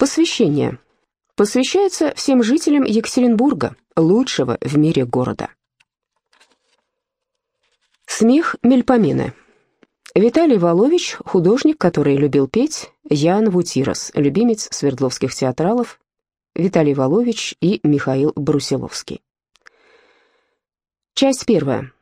Посвящение. Посвящается всем жителям Екатеринбурга, лучшего в мире города. Смех Мельпомены. Виталий Волович, художник, который любил петь, Ян Вутирос, любимец свердловских театралов, Виталий Волович и Михаил Брусиловский. Часть первая.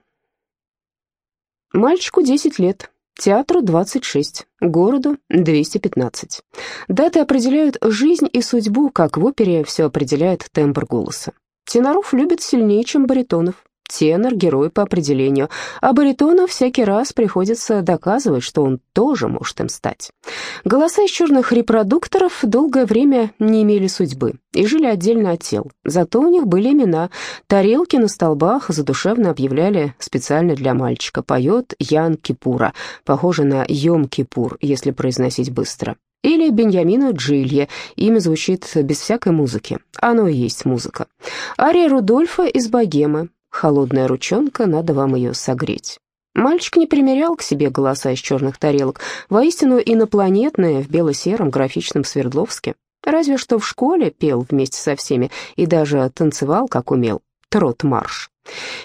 Мальчику 10 лет. Театру 26, городу 215. Даты определяют жизнь и судьбу, как в опере все определяет тембр голоса. Теноров любят сильнее, чем баритонов. Тенор — герой по определению, а баритону всякий раз приходится доказывать, что он тоже может им стать. Голоса из черных репродукторов долгое время не имели судьбы и жили отдельно от тел, зато у них были имена. Тарелки на столбах задушевно объявляли специально для мальчика. Поет Ян Кипура, похоже на Йом Кипур, если произносить быстро. Или Беньямина Джилья, имя звучит без всякой музыки, оно и есть музыка. Ария Рудольфа из «Богемы», Холодная ручонка, надо вам ее согреть. Мальчик не примерял к себе голоса из черных тарелок, воистину инопланетные в бело-сером графичном Свердловске. Разве что в школе пел вместе со всеми и даже танцевал, как умел, трот-марш.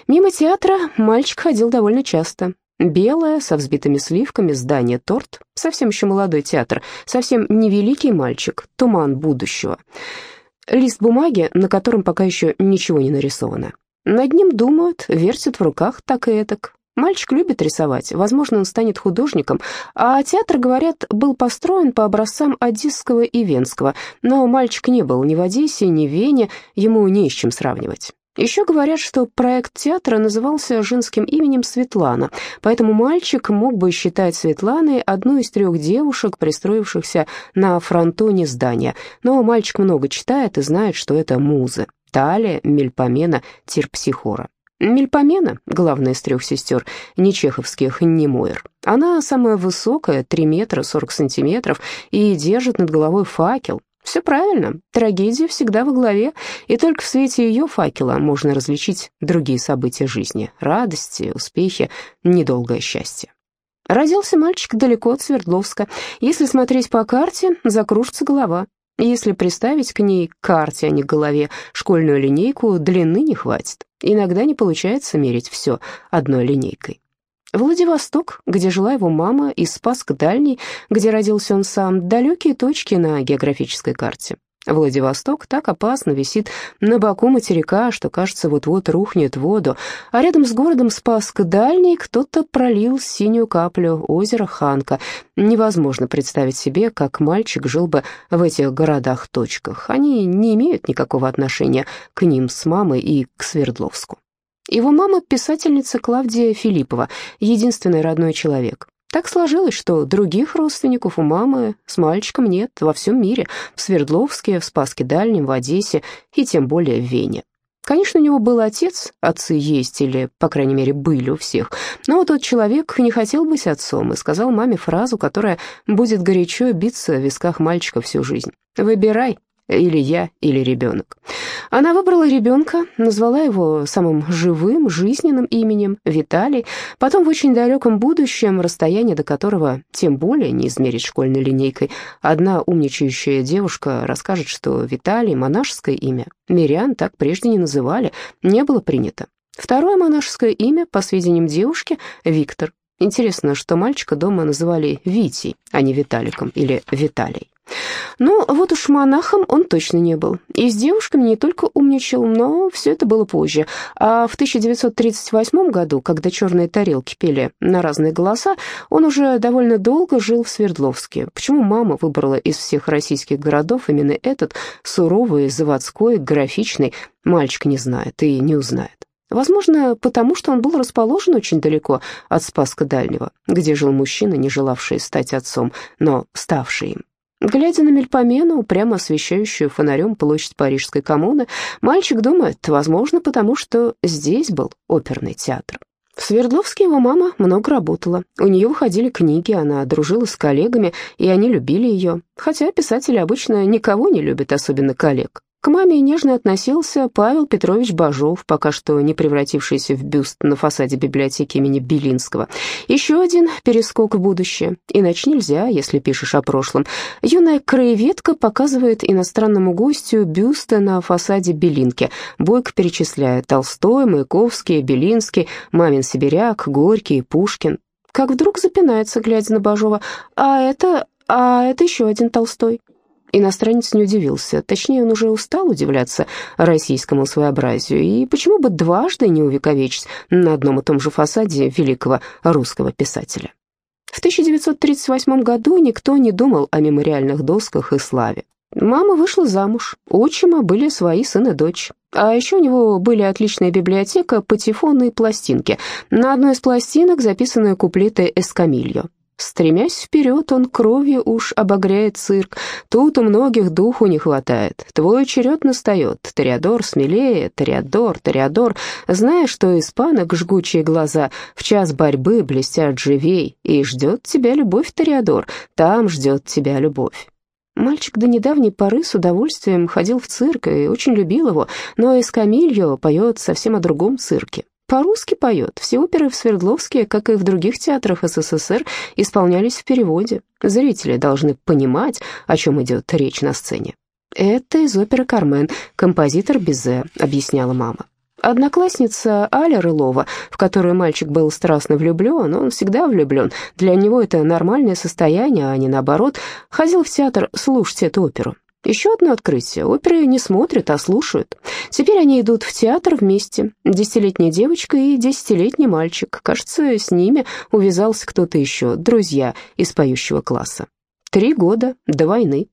Мимо театра мальчик ходил довольно часто. Белое, со взбитыми сливками, здание торт, совсем еще молодой театр, совсем невеликий мальчик, туман будущего. Лист бумаги, на котором пока еще ничего не нарисовано. Над ним думают, вертят в руках так и этак. Мальчик любит рисовать, возможно, он станет художником, а театр, говорят, был построен по образцам Одесского и Венского, но мальчик не был ни в Одессе, ни в Вене, ему не с чем сравнивать. Еще говорят, что проект театра назывался женским именем Светлана, поэтому мальчик мог бы считать Светланой одну из трех девушек, пристроившихся на фронтоне здания, но мальчик много читает и знает, что это музы. Талия, Мельпомена, Терпсихора. Мельпомена, главная из трех сестер, не чеховских, не Мойер. Она самая высокая, 3 метра 40 сантиметров, и держит над головой факел. Все правильно, трагедия всегда во главе, и только в свете ее факела можно различить другие события жизни, радости, успехи, недолгое счастье. Родился мальчик далеко от Свердловска. Если смотреть по карте, закружится голова. Если приставить к ней карте, а не голове, школьную линейку, длины не хватит. Иногда не получается мерить все одной линейкой. Владивосток, где жила его мама, и Спасск Дальний, где родился он сам, далекие точки на географической карте. Владивосток так опасно висит на боку материка, что, кажется, вот-вот рухнет в воду, а рядом с городом Спасск Дальний кто-то пролил синюю каплю озера Ханка. Невозможно представить себе, как мальчик жил бы в этих городах-точках. Они не имеют никакого отношения к ним с мамой и к Свердловску. Его мама — писательница Клавдия Филиппова, единственный родной человек. Так сложилось, что других родственников у мамы с мальчиком нет во всем мире, в Свердловске, в Спаске Дальнем, в Одессе и тем более в Вене. Конечно, у него был отец, отцы есть или, по крайней мере, были у всех, но тот человек не хотел быть отцом и сказал маме фразу, которая будет горячо биться в висках мальчика всю жизнь. «Выбирай, или я, или ребенок. Она выбрала ребенка, назвала его самым живым, жизненным именем Виталий, потом в очень далеком будущем, расстояние до которого тем более не измерить школьной линейкой, одна умничающая девушка расскажет, что Виталий — монашеское имя. Мирян так прежде не называли, не было принято. Второе монашеское имя, по сведениям девушки, Виктор. Интересно, что мальчика дома называли Витей, а не Виталиком или Виталий. Но вот уж монахом он точно не был. И с девушками не только умничал, но все это было позже. А в 1938 году, когда «Черные тарелки» пели на разные голоса, он уже довольно долго жил в Свердловске. Почему мама выбрала из всех российских городов именно этот суровый, заводской, графичный, мальчик не знает и не узнает. Возможно, потому что он был расположен очень далеко от Спаска Дальнего, где жил мужчина, не желавший стать отцом, но ставший им. Глядя на Мельпомену, прямо освещающую фонарем площадь Парижской коммуны, мальчик думает, возможно, потому что здесь был оперный театр. В Свердловске его мама много работала. У нее выходили книги, она дружила с коллегами, и они любили ее. Хотя писатели обычно никого не любят, особенно коллег. К маме нежно относился Павел Петрович Бажов, пока что не превратившийся в бюст на фасаде библиотеки имени Белинского. Еще один перескок в будущее. Иначе нельзя, если пишешь о прошлом. Юная краеведка показывает иностранному гостю бюсты на фасаде Белинки. Бойко перечисляет Толстой, Маяковский, Белинский, Мамин Сибиряк, Горький, Пушкин. Как вдруг запинается, глядя на Бажова. «А это... а это еще один Толстой». Иностранец не удивился, точнее, он уже устал удивляться российскому своеобразию, и почему бы дважды не увековечить на одном и том же фасаде великого русского писателя. В 1938 году никто не думал о мемориальных досках и славе. Мама вышла замуж, отчима были свои сын и дочь. А еще у него были отличная библиотека, патефоны и пластинки. На одной из пластинок записаны куплеты «Эскамильо». Стремясь вперед, он кровью уж обогряет цирк. Тут у многих духу не хватает. Твой черед настает. Ториадор смелее, Ториадор, Ториадор. Знаешь, что испанок жгучие глаза в час борьбы блестят живей. И ждет тебя любовь, Ториадор. Там ждет тебя любовь. Мальчик до недавней поры с удовольствием ходил в цирк и очень любил его, но Эскамильо поет совсем о другом цирке. По-русски поет. Все оперы в Свердловске, как и в других театрах СССР, исполнялись в переводе. Зрители должны понимать, о чем идет речь на сцене. «Это из оперы «Кармен», композитор Бизе», — объясняла мама. Одноклассница Аля Рылова, в которую мальчик был страстно влюблен, он всегда влюблен, для него это нормальное состояние, а не наоборот, ходил в театр слушать эту оперу. Еще одно открытие. Оперы не смотрят, а слушают. Теперь они идут в театр вместе. Десятилетняя девочка и десятилетний мальчик. Кажется, с ними увязался кто-то еще, друзья из поющего класса. Три года до войны.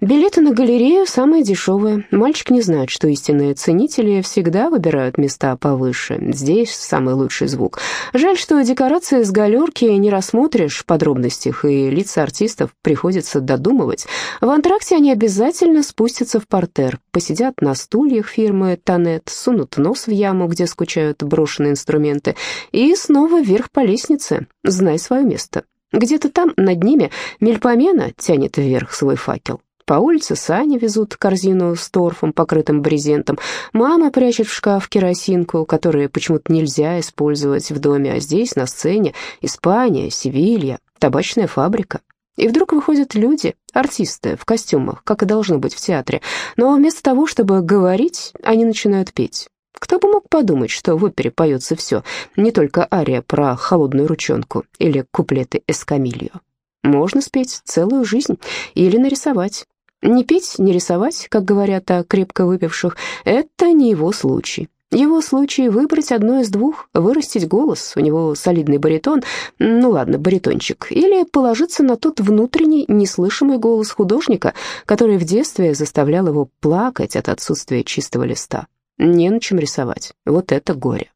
Билеты на галерею самые дешевые. Мальчик не знает, что истинные ценители всегда выбирают места повыше. Здесь самый лучший звук. Жаль, что декорации с галерки не рассмотришь в подробностях, и лица артистов приходится додумывать. В антракте они обязательно спустятся в портер, посидят на стульях фирмы Танет, сунут нос в яму, где скучают брошенные инструменты, и снова вверх по лестнице. Знай свое место. Где-то там, над ними, мельпомена тянет вверх свой факел. По улице сани везут корзину с торфом, покрытым брезентом. Мама прячет в шкаф керосинку, которую почему-то нельзя использовать в доме, а здесь, на сцене, Испания, Севилья, табачная фабрика. И вдруг выходят люди, артисты, в костюмах, как и должно быть в театре. Но вместо того, чтобы говорить, они начинают петь. Кто бы мог подумать, что в опере поется все, не только ария про холодную ручонку или куплеты Эскамильо. Можно спеть целую жизнь или нарисовать. Не петь, не рисовать, как говорят о крепко выпивших, это не его случай. Его случай выбрать одно из двух, вырастить голос, у него солидный баритон, ну ладно, баритончик, или положиться на тот внутренний, неслышимый голос художника, который в детстве заставлял его плакать от отсутствия чистого листа. Не на чем рисовать. Вот это горе.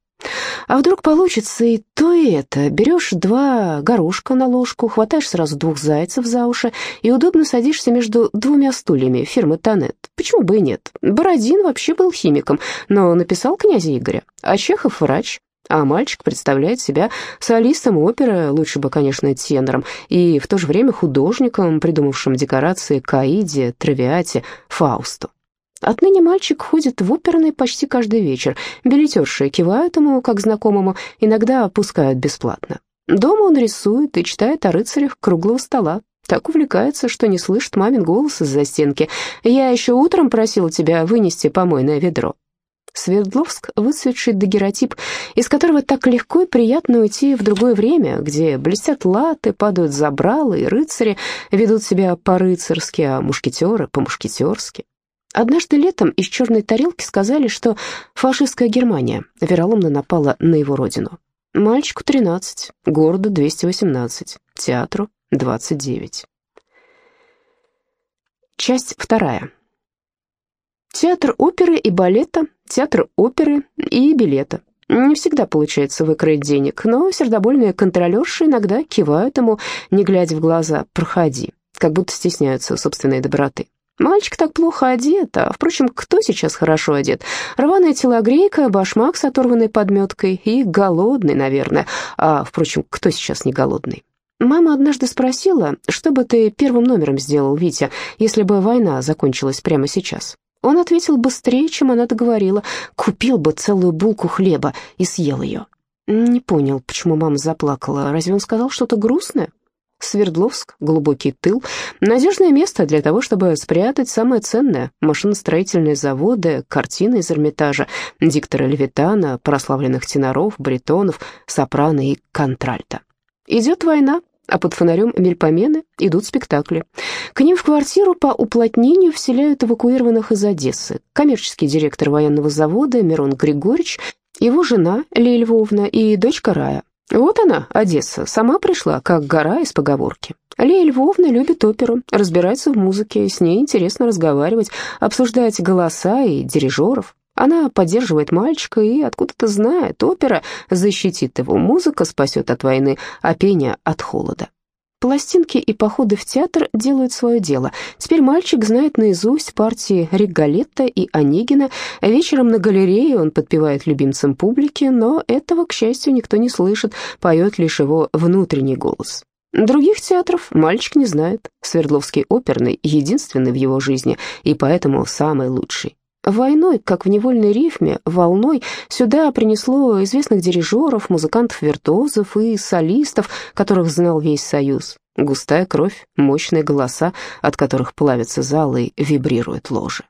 А вдруг получится и то, и это. Берешь два горошка на ложку, хватаешь сразу двух зайцев за уши и удобно садишься между двумя стульями фирмы Танет. Почему бы и нет? Бородин вообще был химиком, но написал князя Игоря, а Чехов врач. А мальчик представляет себя солистом оперы, лучше бы, конечно, тенором, и в то же время художником, придумавшим декорации к Аиде, Травиате, Фаусту. Отныне мальчик ходит в оперный почти каждый вечер. Билетерши кивают ему, как знакомому, иногда пускают бесплатно. Дома он рисует и читает о рыцарях круглого стола. Так увлекается, что не слышит мамин голос из-за стенки. «Я еще утром просил тебя вынести помойное ведро». Свердловск — выцветший дагеротип, из которого так легко и приятно уйти в другое время, где блестят латы, падают забралы, и рыцари ведут себя по-рыцарски, а мушкетеры — по-мушкетерски. Однажды летом из черной тарелки сказали, что фашистская Германия вероломно напала на его родину. Мальчику 13, городу 218, театру 29. Часть вторая. Театр оперы и балета, театр оперы и билета. Не всегда получается выкроить денег, но сердобольные контролерши иногда кивают ему, не глядя в глаза, «проходи», как будто стесняются собственной доброты. Мальчик так плохо одет, а, впрочем, кто сейчас хорошо одет? Рваная телогрейка, башмак с оторванной подметкой и голодный, наверное. А, впрочем, кто сейчас не голодный? Мама однажды спросила, что бы ты первым номером сделал, Витя, если бы война закончилась прямо сейчас. Он ответил быстрее, чем она договорила. Купил бы целую булку хлеба и съел ее. Не понял, почему мама заплакала. Разве он сказал что-то грустное? Свердловск, глубокий тыл, надежное место для того, чтобы спрятать самое ценное – машиностроительные заводы, картины из Эрмитажа, диктора Левитана, прославленных теноров, баритонов, сопрано и контральта. Идет война, а под фонарем Мельпомены идут спектакли. К ним в квартиру по уплотнению вселяют эвакуированных из Одессы. Коммерческий директор военного завода Мирон Григорьевич, его жена Лея Львовна и дочка Рая. Вот она, Одесса, сама пришла, как гора из поговорки. Лея Львовна любит оперу, разбирается в музыке, с ней интересно разговаривать, обсуждать голоса и дирижеров. Она поддерживает мальчика и откуда-то знает, опера защитит его, музыка спасет от войны, а пение от холода. Пластинки и походы в театр делают свое дело. Теперь мальчик знает наизусть партии Ригалетта и Онегина. Вечером на галерее он подпевает любимцам публики, но этого, к счастью, никто не слышит, поет лишь его внутренний голос. Других театров мальчик не знает. Свердловский оперный единственный в его жизни и поэтому самый лучший. Войной, как в невольной рифме, волной, сюда принесло известных дирижеров, музыкантов-виртуозов и солистов, которых знал весь Союз. Густая кровь, мощные голоса, от которых плавятся залы и вибрируют ложи.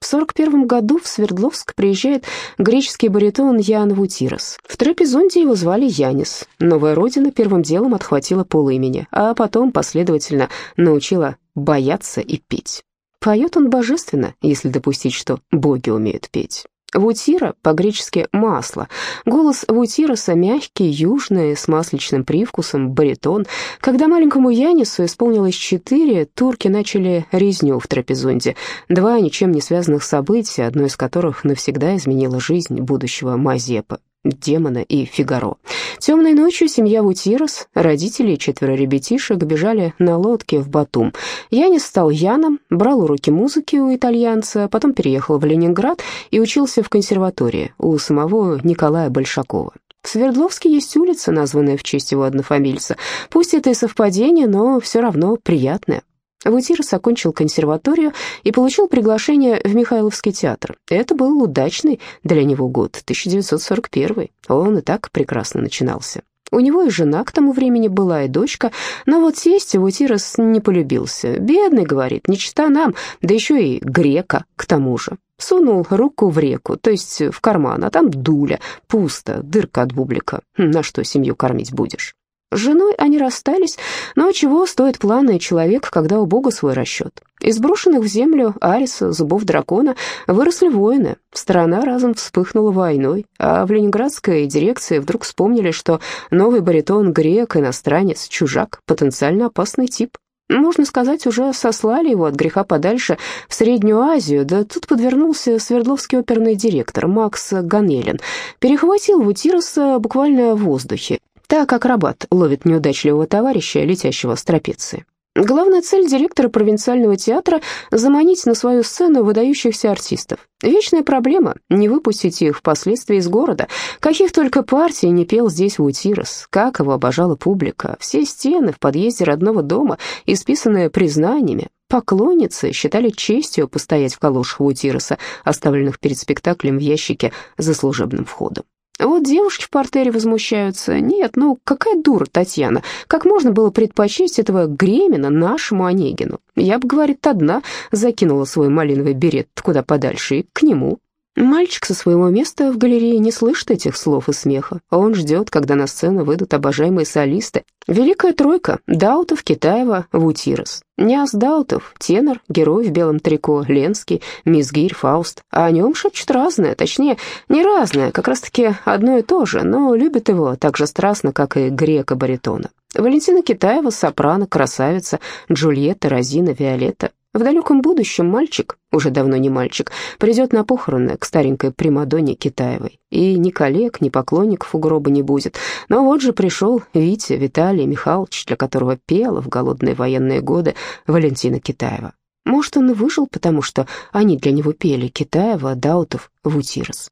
В 41 году в Свердловск приезжает греческий баритон Ян Вутирос. В Трапезунде его звали Янис. Новая родина первым делом отхватила полымени, а потом последовательно научила бояться и петь. Поет он божественно, если допустить, что боги умеют петь. Вутира, по-гречески «масло». Голос Вутироса мягкий, южный, с масличным привкусом, баритон. Когда маленькому Янису исполнилось четыре, турки начали резню в Трапезунде. Два ничем не связанных события, одно из которых навсегда изменило жизнь будущего Мазепы демона и Фигаро. Темной ночью семья Вутирос, родители и четверо ребятишек бежали на лодке в Батум. Янис стал Яном, брал уроки музыки у итальянца, потом переехал в Ленинград и учился в консерватории у самого Николая Большакова. В Свердловске есть улица, названная в честь его однофамильца. Пусть это и совпадение, но все равно приятное. Вутирос окончил консерваторию и получил приглашение в Михайловский театр. Это был удачный для него год, 1941. Он и так прекрасно начинался. У него и жена к тому времени была, и дочка, но вот сесть Вутирос не полюбился. «Бедный, — говорит, — не чита нам, да еще и грека к тому же». Сунул руку в реку, то есть в карман, а там дуля, пусто, дырка от бублика. На что семью кормить будешь? С женой они расстались, но чего стоит планы человек, когда у Бога свой расчет? Из брошенных в землю Ариса, зубов дракона, выросли воины. Страна разом вспыхнула войной, а в ленинградской дирекции вдруг вспомнили, что новый баритон грек, иностранец, чужак, потенциально опасный тип. Можно сказать, уже сослали его от греха подальше в Среднюю Азию, да тут подвернулся Свердловский оперный директор Макс Ганелин. Перехватил Вутироса буквально в воздухе так акробат ловит неудачливого товарища, летящего с трапеции. Главная цель директора провинциального театра – заманить на свою сцену выдающихся артистов. Вечная проблема – не выпустить их впоследствии из города. Каких только партий не пел здесь Вутирос, как его обожала публика. Все стены в подъезде родного дома, исписанные признаниями. Поклонницы считали честью постоять в калошах Вутироса, оставленных перед спектаклем в ящике за служебным входом. Вот девушки в портере возмущаются. Нет, ну какая дура Татьяна. Как можно было предпочесть этого Гремина нашему Онегину? Я бы, говорит, одна закинула свой малиновый берет куда подальше и к нему. Мальчик со своего места в галерее не слышит этих слов и смеха. Он ждет, когда на сцену выйдут обожаемые солисты. Великая тройка – Даутов, Китаева, Вутирос. Няс Даутов, тенор, герой в белом трико, Ленский, Мизгирь, Фауст. А о нем шепчут разное, точнее, не разное, как раз-таки одно и то же, но любят его так же страстно, как и грека-баритона. Валентина Китаева, сопрано, красавица, Джульетта, Розина, Виолетта. В далеком будущем мальчик, уже давно не мальчик, придет на похороны к старенькой Примадонне Китаевой. И ни коллег, ни поклонников у гроба не будет. Но вот же пришел Витя Виталий Михайлович, для которого пела в голодные военные годы Валентина Китаева. Может, он и выжил, потому что они для него пели Китаева, Даутов, Вутирос.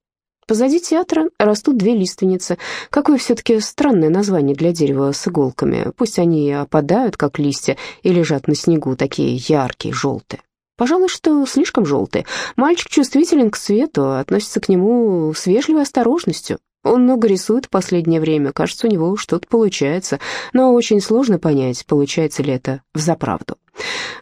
Позади театра растут две лиственницы. Какое все-таки странное название для дерева с иголками. Пусть они опадают, как листья, и лежат на снегу, такие яркие, желтые. Пожалуй, что слишком желтые. Мальчик чувствителен к цвету, относится к нему с вежливой осторожностью. Он много рисует в последнее время, кажется, у него что-то получается, но очень сложно понять, получается ли это взаправду.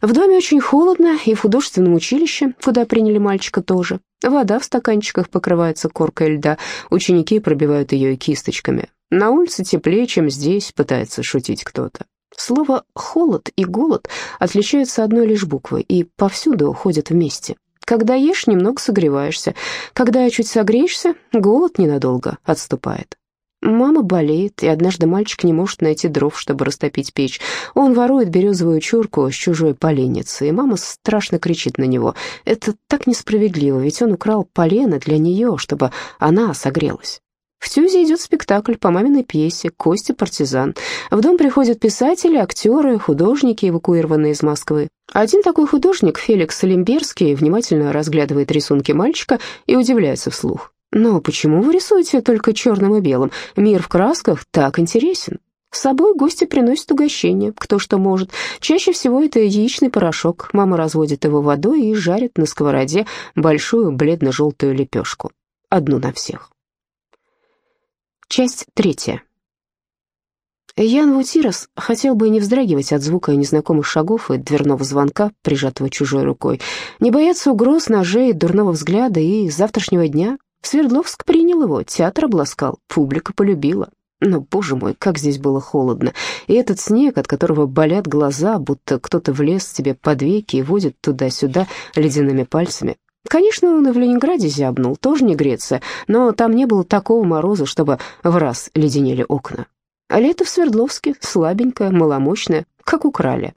В доме очень холодно, и в художественном училище, куда приняли мальчика тоже. Вода в стаканчиках покрывается коркой льда, ученики пробивают ее кисточками. На улице теплее, чем здесь, пытается шутить кто-то. Слово «холод» и «голод» отличаются одной лишь буквой и повсюду уходят вместе. Когда ешь, немного согреваешься. Когда чуть согреешься, голод ненадолго отступает. Мама болеет, и однажды мальчик не может найти дров, чтобы растопить печь. Он ворует березовую чурку с чужой поленницы, и мама страшно кричит на него. Это так несправедливо, ведь он украл полено для нее, чтобы она согрелась. В Тюзе идет спектакль по маминой пьесе «Костя партизан». В дом приходят писатели, актеры, художники, эвакуированные из Москвы. Один такой художник, Феликс Олимберский, внимательно разглядывает рисунки мальчика и удивляется вслух. «Но почему вы рисуете только черным и белым? Мир в красках так интересен». С собой гости приносят угощение, кто что может. Чаще всего это яичный порошок. Мама разводит его водой и жарит на сковороде большую бледно-желтую лепешку. Одну на всех. Часть третья. Ян Вутирос хотел бы не вздрагивать от звука незнакомых шагов и дверного звонка, прижатого чужой рукой, не бояться угроз, ножей, дурного взгляда и завтрашнего дня. Свердловск принял его, театр обласкал, публика полюбила. Но, боже мой, как здесь было холодно. И этот снег, от которого болят глаза, будто кто-то влез тебе под веки и водит туда-сюда ледяными пальцами. Конечно, он и в Ленинграде зябнул, тоже не Греция, но там не было такого мороза, чтобы в раз леденели окна. А лето в Свердловске слабенькое, маломощное, как украли.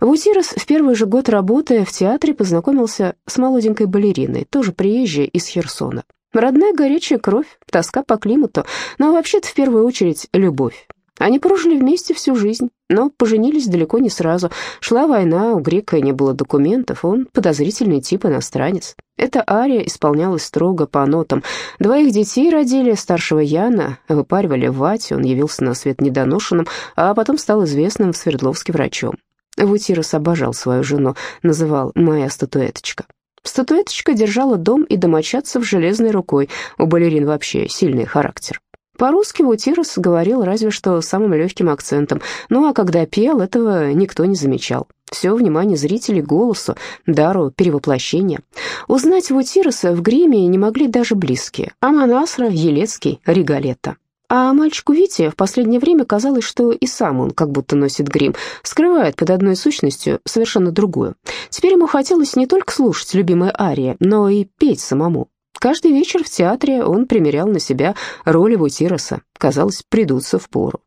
Вутирос в первый же год работы в театре познакомился с молоденькой балериной, тоже приезжей из Херсона. Родная горячая кровь, тоска по климату, но вообще-то в первую очередь любовь. Они прожили вместе всю жизнь, но поженились далеко не сразу. Шла война, у грека не было документов, он подозрительный тип иностранец. Эта ария исполнялась строго по нотам. Двоих детей родили, старшего Яна выпаривали в вате, он явился на свет недоношенным, а потом стал известным в Свердловске врачом. Вутирос обожал свою жену, называл «моя статуэточка». Статуэточка держала дом и домочадцев железной рукой, у балерин вообще сильный характер. По-русски Вутирос говорил разве что самым легким акцентом, ну а когда пел, этого никто не замечал. Все внимание зрителей голосу, дару перевоплощения. Узнать Вутироса в гриме не могли даже близкие, а Манасра, Елецкий, Ригалетта. А мальчику Вите в последнее время казалось, что и сам он как будто носит грим, скрывает под одной сущностью совершенно другую. Теперь ему хотелось не только слушать любимые арии, но и петь самому. Каждый вечер в театре он примерял на себя роли Вутироса. Казалось, придутся в пору.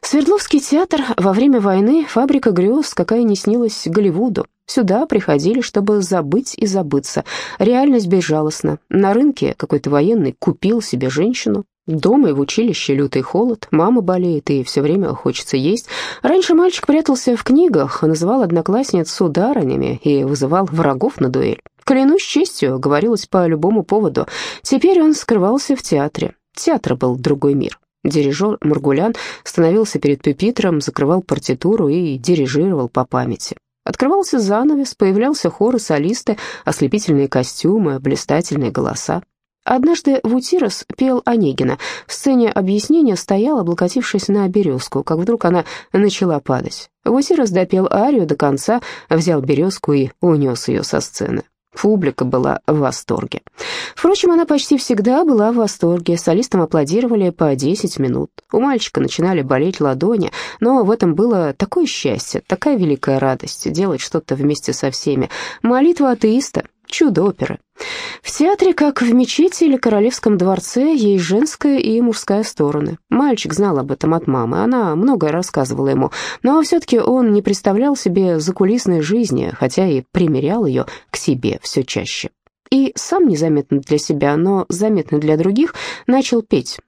Свердловский театр во время войны — фабрика грез, какая не снилась Голливуду. Сюда приходили, чтобы забыть и забыться. Реальность безжалостна. На рынке какой-то военный купил себе женщину, Дома и в училище лютый холод, мама болеет и все время хочется есть. Раньше мальчик прятался в книгах, называл одноклассниц сударынями и вызывал врагов на дуэль. Клянусь честью, говорилось по любому поводу. Теперь он скрывался в театре. Театр был другой мир. Дирижер Маргулян становился перед пюпитром, закрывал партитуру и дирижировал по памяти. Открывался занавес, появлялся хор и солисты, ослепительные костюмы, блистательные голоса. Однажды Вутирос пел Онегина. В сцене объяснения стоял, облокотившись на березку, как вдруг она начала падать. Вутирос допел арию до конца, взял березку и унес ее со сцены. Публика была в восторге. Впрочем, она почти всегда была в восторге. Солистам аплодировали по 10 минут. У мальчика начинали болеть ладони, но в этом было такое счастье, такая великая радость делать что-то вместе со всеми. Молитва атеиста, чудо оперы. В театре, как в мечети или королевском дворце, есть женская и мужская стороны. Мальчик знал об этом от мамы, она многое рассказывала ему, но все-таки он не представлял себе закулисной жизни, хотя и примерял ее к себе все чаще. И сам незаметно для себя, но заметно для других, начал петь.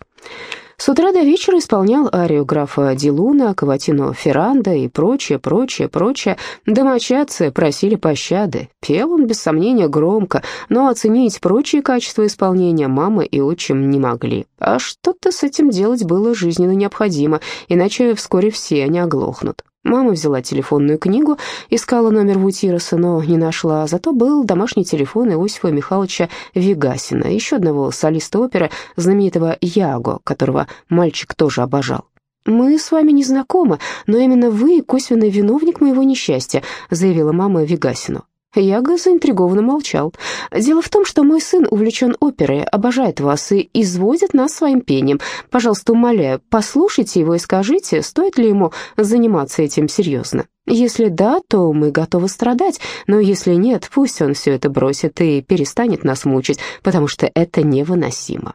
С утра до вечера исполнял арию графа Дилуна, Каватино Ферранда и прочее, прочее, прочее. Домочадцы просили пощады. Пел он, без сомнения, громко, но оценить прочие качества исполнения мама и отчим не могли. А что-то с этим делать было жизненно необходимо, иначе вскоре все они оглохнут. Мама взяла телефонную книгу, искала номер Вутироса, но не нашла. Зато был домашний телефон Иосифа Михайловича Вегасина, еще одного солиста оперы, знаменитого Яго, которого мальчик тоже обожал. «Мы с вами не знакомы, но именно вы косвенный виновник моего несчастья», заявила мама Вегасину. Яга заинтригованно молчал. «Дело в том, что мой сын увлечен оперой, обожает вас и изводит нас своим пением. Пожалуйста, умоляю, послушайте его и скажите, стоит ли ему заниматься этим серьезно. Если да, то мы готовы страдать, но если нет, пусть он все это бросит и перестанет нас мучить, потому что это невыносимо».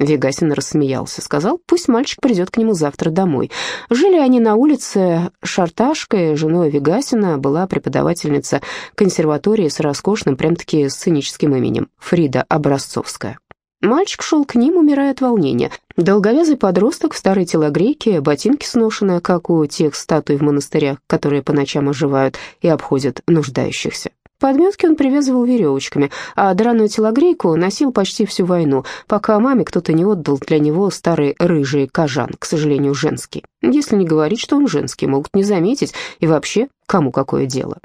Вегасин рассмеялся, сказал, пусть мальчик придет к нему завтра домой. Жили они на улице Шарташкой, женой Вегасина была преподавательница консерватории с роскошным, прям-таки сценическим именем, Фрида Образцовская. Мальчик шел к ним, умирая от волнения. Долговязый подросток в старой телогрейке, ботинки сношенные, как у тех статуй в монастырях, которые по ночам оживают и обходят нуждающихся. Подметки он привязывал веревочками, а драную телогрейку носил почти всю войну, пока маме кто-то не отдал для него старый рыжий кожан, к сожалению, женский. Если не говорить, что он женский, могут не заметить, и вообще, кому какое дело.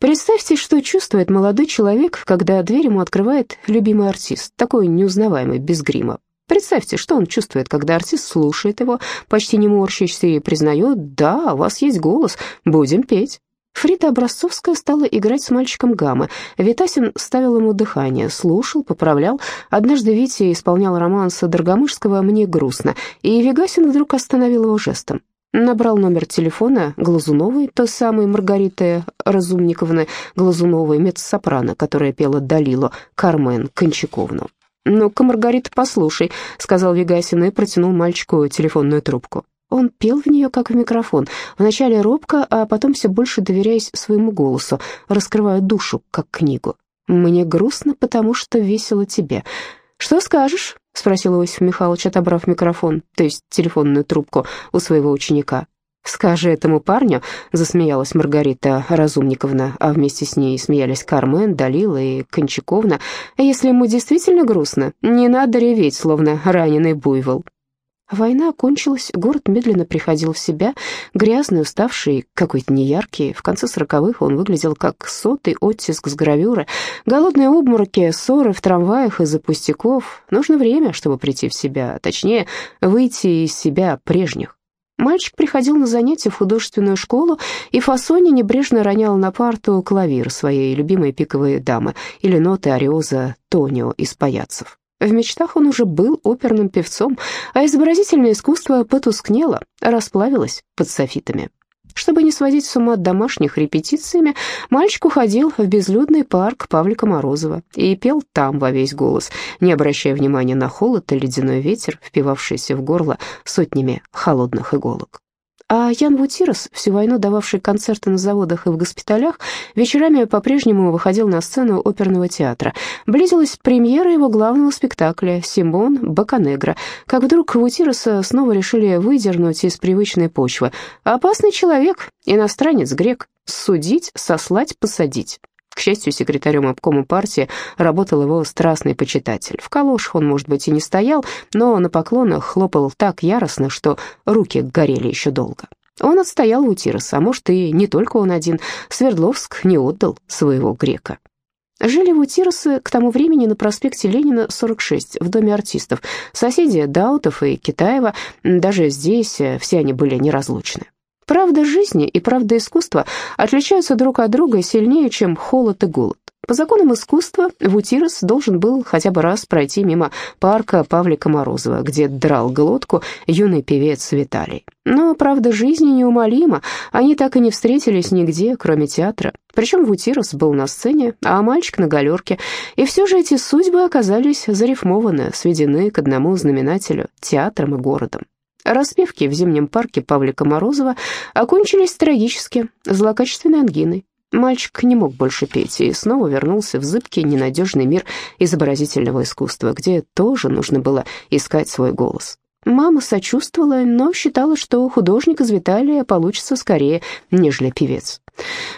Представьте, что чувствует молодой человек, когда дверь ему открывает любимый артист, такой неузнаваемый, без грима. Представьте, что он чувствует, когда артист слушает его, почти не морщись, и признает, да, у вас есть голос, будем петь. Фрида Образцовская стала играть с мальчиком гаммы. Витасин ставил ему дыхание, слушал, поправлял. Однажды Витя исполнял романс Доргомышского «Мне грустно», и Вегасин вдруг остановил его жестом. Набрал номер телефона Глазуновой, той самой Маргариты Разумниковны Глазуновой, меццо-сопрано, которая пела Далило, Кармен Кончаковну. «Ну-ка, Маргарита, послушай», — сказал Вегасин и протянул мальчику телефонную трубку. Он пел в нее, как в микрофон, вначале робко, а потом все больше доверяясь своему голосу, раскрывая душу, как книгу. «Мне грустно, потому что весело тебе». «Что скажешь?» — спросил Иосиф Михайлович, отобрав микрофон, то есть телефонную трубку у своего ученика. «Скажи этому парню», — засмеялась Маргарита Разумниковна, а вместе с ней смеялись Кармен, Далила и Кончаковна, «если ему действительно грустно, не надо реветь, словно раненый буйвол». Война окончилась, город медленно приходил в себя, грязный, уставший, какой-то неяркий. В конце сороковых он выглядел как сотый оттиск с гравюры. Голодные обмороки, ссоры в трамваях из-за пустяков. Нужно время, чтобы прийти в себя, точнее, выйти из себя прежних. Мальчик приходил на занятия в художественную школу и фасоне небрежно ронял на парту клавир своей любимой пиковой дамы или ноты ариоза Тонио из паяцев. В мечтах он уже был оперным певцом, а изобразительное искусство потускнело, расплавилось под софитами. Чтобы не сводить с ума домашних репетициями, мальчик уходил в безлюдный парк Павлика Морозова и пел там во весь голос, не обращая внимания на холод и ледяной ветер, впивавшийся в горло сотнями холодных иголок. А Ян Вутирос, всю войну дававший концерты на заводах и в госпиталях, вечерами по-прежнему выходил на сцену оперного театра. Близилась премьера его главного спектакля «Симон Баканегра», как вдруг Вутироса снова решили выдернуть из привычной почвы. Опасный человек, иностранец, грек, судить, сослать, посадить. К счастью, секретарем обкома партии работал его страстный почитатель. В калошах он, может быть, и не стоял, но на поклонах хлопал так яростно, что руки горели еще долго. Он отстоял у Тироса, а может, и не только он один. Свердловск не отдал своего грека. Жили в Утиросы к тому времени на проспекте Ленина, 46, в Доме артистов. Соседи Даутов и Китаева, даже здесь э, все они были неразлучны. Правда жизни и правда искусства отличаются друг от друга сильнее, чем холод и голод. По законам искусства Вутирос должен был хотя бы раз пройти мимо парка Павлика Морозова, где драл глотку юный певец Виталий. Но правда жизни неумолима, они так и не встретились нигде, кроме театра. Причем Вутирос был на сцене, а мальчик на галерке. И все же эти судьбы оказались зарифмованы, сведены к одному знаменателю – театром и городом. Распевки в зимнем парке Павлика Морозова окончились трагически, злокачественной ангиной. Мальчик не мог больше петь и снова вернулся в зыбкий, ненадежный мир изобразительного искусства, где тоже нужно было искать свой голос. Мама сочувствовала, но считала, что художник из Виталия получится скорее, нежели певец.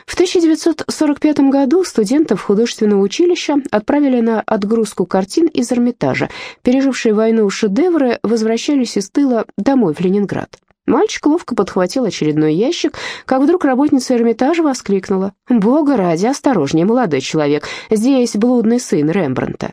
В 1945 году студентов художественного училища отправили на отгрузку картин из Эрмитажа. Пережившие войну шедевры возвращались из тыла домой в Ленинград. Мальчик ловко подхватил очередной ящик, как вдруг работница Эрмитажа воскликнула. «Бога ради, осторожнее, молодой человек, здесь блудный сын Рембрандта».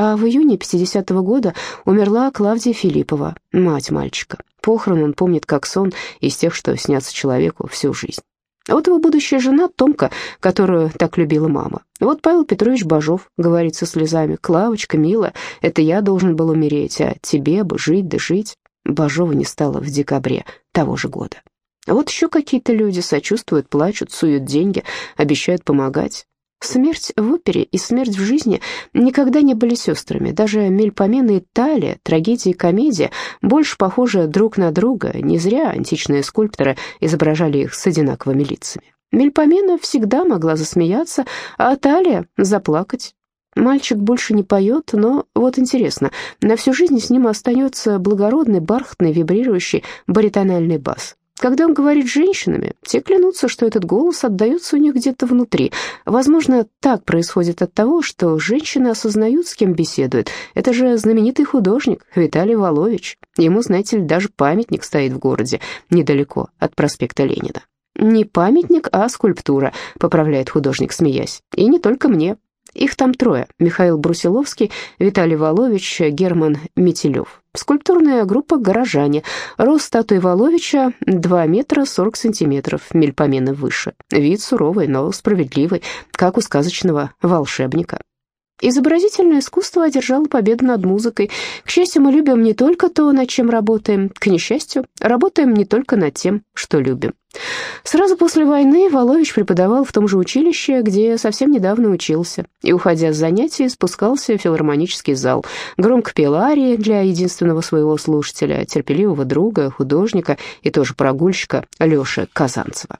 А в июне 50-го года умерла Клавдия Филиппова, мать мальчика. Похорон он помнит как сон из тех, что снятся человеку всю жизнь. А вот его будущая жена Томка, которую так любила мама. Вот Павел Петрович Бажов говорит со слезами. «Клавочка, милая, это я должен был умереть, а тебе бы жить да жить». Бажова не стало в декабре того же года. А вот еще какие-то люди сочувствуют, плачут, суют деньги, обещают помогать. Смерть в опере и смерть в жизни никогда не были сестрами. Даже Мельпомена и Талия, трагедия и комедия, больше похожи друг на друга. Не зря античные скульпторы изображали их с одинаковыми лицами. Мельпомена всегда могла засмеяться, а Талия — заплакать. Мальчик больше не поет, но вот интересно, на всю жизнь с ним остается благородный, бархатный, вибрирующий баритональный бас. Когда он говорит с женщинами, те клянутся, что этот голос отдается у них где-то внутри. Возможно, так происходит от того, что женщины осознают, с кем беседуют. Это же знаменитый художник Виталий Волович. Ему, знаете ли, даже памятник стоит в городе, недалеко от проспекта Ленина. «Не памятник, а скульптура», — поправляет художник, смеясь. «И не только мне. Их там трое – Михаил Брусиловский, Виталий Волович, Герман Метелев. Скульптурная группа «Горожане». Рост статуи Воловича 2 метра 40 сантиметров, мельпомены выше. Вид суровый, но справедливый, как у сказочного волшебника. Изобразительное искусство одержало победу над музыкой. К счастью, мы любим не только то, над чем работаем. К несчастью, работаем не только над тем, что любим. Сразу после войны Волович преподавал в том же училище, где совсем недавно учился, и, уходя с занятий, спускался в филармонический зал, громко пел арии для единственного своего слушателя, терпеливого друга, художника и тоже прогульщика Леши Казанцева.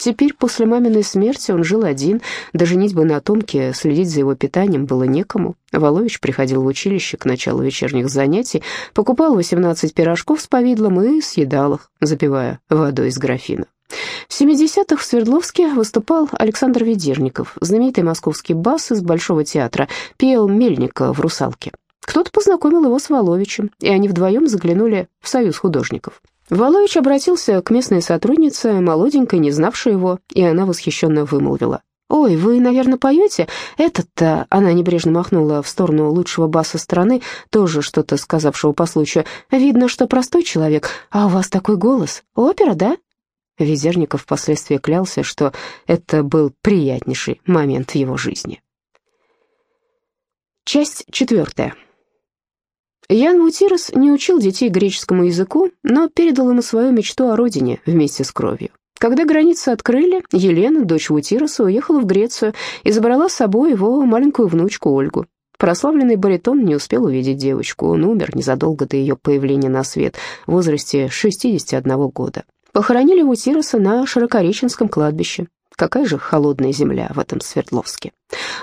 Теперь, после маминой смерти, он жил один, даже бы на Томке, следить за его питанием было некому. Волович приходил в училище к началу вечерних занятий, покупал 18 пирожков с повидлом и съедал их, запивая водой из графина. В 70-х в Свердловске выступал Александр Ведерников, знаменитый московский бас из Большого театра, пел Мельника в «Русалке». Кто-то познакомил его с Воловичем, и они вдвоем заглянули в Союз художников. Волович обратился к местной сотруднице, молоденькой, не знавшей его, и она восхищенно вымолвила. «Ой, вы, наверное, поете? Этот-то...» Она небрежно махнула в сторону лучшего баса страны, тоже что-то сказавшего по случаю. «Видно, что простой человек, а у вас такой голос. Опера, да?» Везерников впоследствии клялся, что это был приятнейший момент в его жизни. Часть четвертая. Ян Вутирос не учил детей греческому языку, но передал им свою мечту о родине вместе с кровью. Когда границы открыли, Елена, дочь Вутироса, уехала в Грецию и забрала с собой его маленькую внучку Ольгу. Прославленный баритон не успел увидеть девочку, он умер незадолго до ее появления на свет в возрасте 61 года. Похоронили Вутироса на Широкореченском кладбище. Какая же холодная земля в этом Свердловске.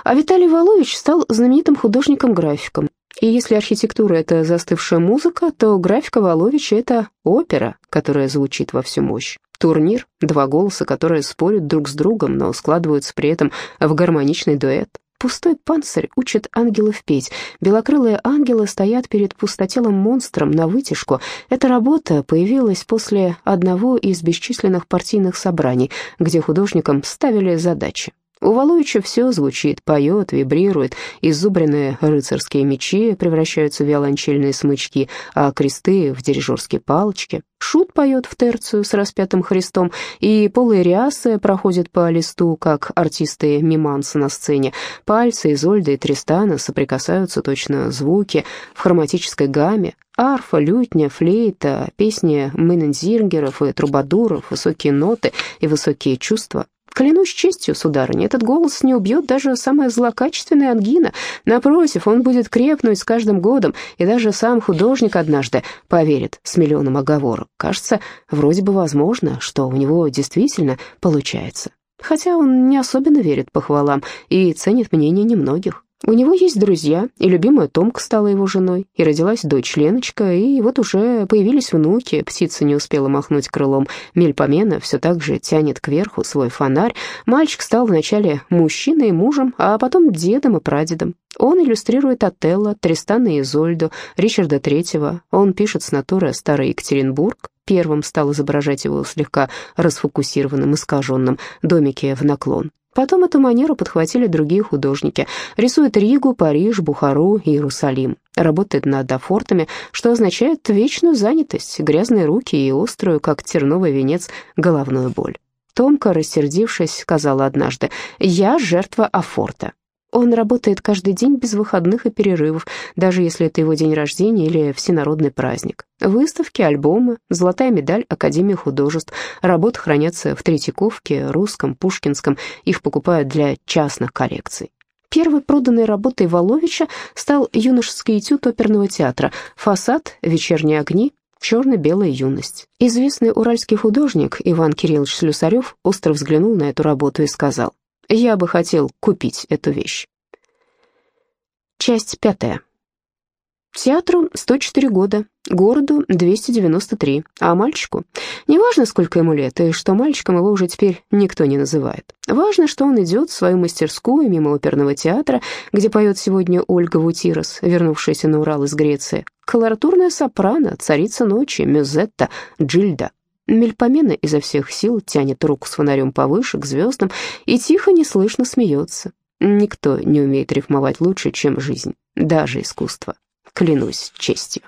А Виталий Волович стал знаменитым художником-графиком. И если архитектура — это застывшая музыка, то графика Воловича — это опера, которая звучит во всю мощь. Турнир — два голоса, которые спорят друг с другом, но складываются при этом в гармоничный дуэт. Пустой панцирь учит ангелов петь. Белокрылые ангелы стоят перед пустотелым монстром на вытяжку. Эта работа появилась после одного из бесчисленных партийных собраний, где художникам ставили задачи. У Валуича все звучит, поет, вибрирует, изубренные рыцарские мечи превращаются в виолончельные смычки, а кресты — в дирижерские палочки. Шут поет в терцию с распятым Христом, и полые рясы проходят по листу, как артисты миманса на сцене. Пальцы Изольды и Тристана соприкасаются точно звуки в хроматической гамме. Арфа, лютня, флейта, песни Менензингеров и трубадуров, высокие ноты и высокие чувства. Клянусь честью, сударыня, этот голос не убьет даже самая злокачественная ангина. Напротив, он будет крепнуть с каждым годом, и даже сам художник однажды поверит с миллионом оговорок. Кажется, вроде бы возможно, что у него действительно получается. Хотя он не особенно верит похвалам и ценит мнение немногих. У него есть друзья, и любимая Томка стала его женой, и родилась дочь Леночка, и вот уже появились внуки, птица не успела махнуть крылом, мельпомена все так же тянет кверху свой фонарь, мальчик стал вначале мужчиной и мужем, а потом дедом и прадедом. Он иллюстрирует Отелло, Тристана и Изольду, Ричарда Третьего, он пишет с натуры «Старый Екатеринбург», первым стал изображать его слегка расфокусированным, искаженным, домике в наклон. Потом эту манеру подхватили другие художники. Рисует Ригу, Париж, Бухару, Иерусалим. Работает над афортами, что означает вечную занятость, грязные руки и острую, как терновый венец, головную боль. Томка, рассердившись, сказала однажды, «Я жертва афорта». Он работает каждый день без выходных и перерывов, даже если это его день рождения или всенародный праздник. Выставки, альбомы, золотая медаль Академии художеств. Работы хранятся в Третьяковке, Русском, Пушкинском. Их покупают для частных коллекций. Первой проданной работой Воловича стал юношеский этюд оперного театра «Фасад», «Вечерние огни», «Черно-белая юность». Известный уральский художник Иван Кириллович Слюсарев остро взглянул на эту работу и сказал, я бы хотел купить эту вещь. Часть пятая. Театру 104 года, городу 293, а мальчику? Неважно, сколько ему лет, и что мальчиком его уже теперь никто не называет. Важно, что он идет в свою мастерскую мимо оперного театра, где поет сегодня Ольга Вутирос, вернувшаяся на Урал из Греции, колоратурная сопрано, царица ночи, Мюзетта, Джильда. Мельпомена изо всех сил тянет руку с фонарем повыше, к звездам, и тихо, неслышно смеется. Никто не умеет рифмовать лучше, чем жизнь, даже искусство. Клянусь честью.